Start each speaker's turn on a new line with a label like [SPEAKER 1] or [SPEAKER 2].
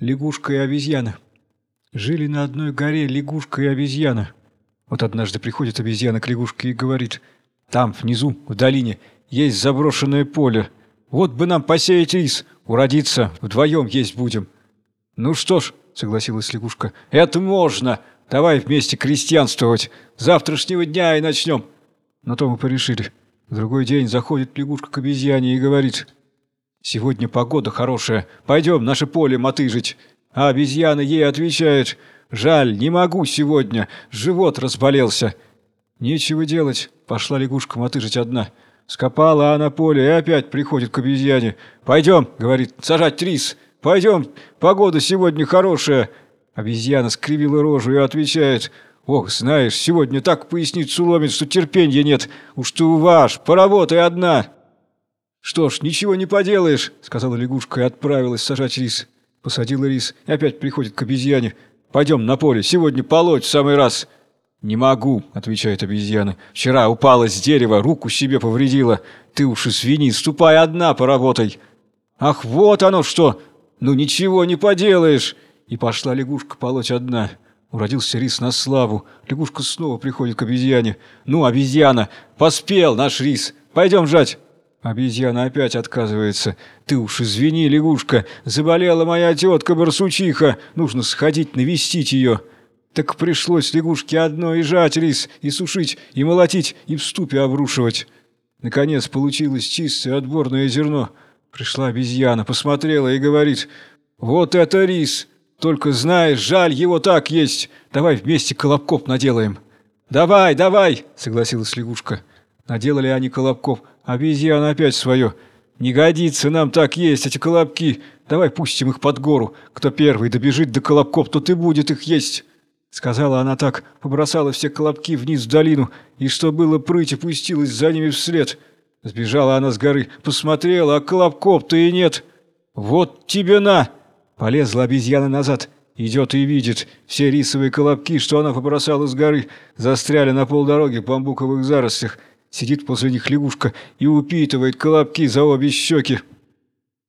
[SPEAKER 1] Лягушка и обезьяна. Жили на одной горе лягушка и обезьяна. Вот однажды приходит обезьяна к лягушке и говорит, «Там, внизу, в долине, есть заброшенное поле. Вот бы нам посеять рис, уродиться, вдвоем есть будем». «Ну что ж», — согласилась лягушка, — «это можно. Давай вместе крестьянствовать. Завтрашнего дня и начнем». На то мы порешили. В другой день заходит лягушка к обезьяне и говорит, «Сегодня погода хорошая, пойдем наше поле мотыжить». А обезьяна ей отвечает, «Жаль, не могу сегодня, живот разболелся». Нечего делать, пошла лягушка мотыжить одна. Скопала она поле и опять приходит к обезьяне. «Пойдем», — говорит, — «сажать рис. Пойдем, погода сегодня хорошая». Обезьяна скривила рожу и отвечает, «Ох, знаешь, сегодня так поясницу ломит, что терпенья нет. Уж ты ваш, поработай одна». «Что ж, ничего не поделаешь», — сказала лягушка и отправилась сажать рис. Посадила рис и опять приходит к обезьяне. «Пойдем на поле, сегодня полоть в самый раз». «Не могу», — отвечает обезьяна. «Вчера упала с дерева, руку себе повредила. Ты уж извини, ступай одна, поработай». «Ах, вот оно что! Ну ничего не поделаешь!» И пошла лягушка полоть одна. Уродился рис на славу. Лягушка снова приходит к обезьяне. «Ну, обезьяна, поспел наш рис. Пойдем жать». Обезьяна опять отказывается. «Ты уж извини, лягушка, заболела моя тетка-барсучиха, нужно сходить навестить ее». Так пришлось лягушке одно и жать рис, и сушить, и молотить, и в ступе обрушивать. Наконец получилось чистое отборное зерно. Пришла обезьяна, посмотрела и говорит, «Вот это рис! Только знаешь, жаль его так есть. Давай вместе колобков наделаем». «Давай, давай!» — согласилась лягушка. Наделали они колобков, обезьяна опять свое. «Не годится нам так есть эти колобки. Давай пустим их под гору. Кто первый добежит до колобков, тот и будет их есть». Сказала она так, побросала все колобки вниз в долину, и что было прыть, опустилась за ними вслед. Сбежала она с горы, посмотрела, а колобков-то и нет. «Вот тебе на!» Полезла обезьяна назад. Идет и видит, все рисовые колобки, что она побросала с горы, застряли на полдороги в бамбуковых зарослях. Сидит после них лягушка и упитывает колобки за обе щеки.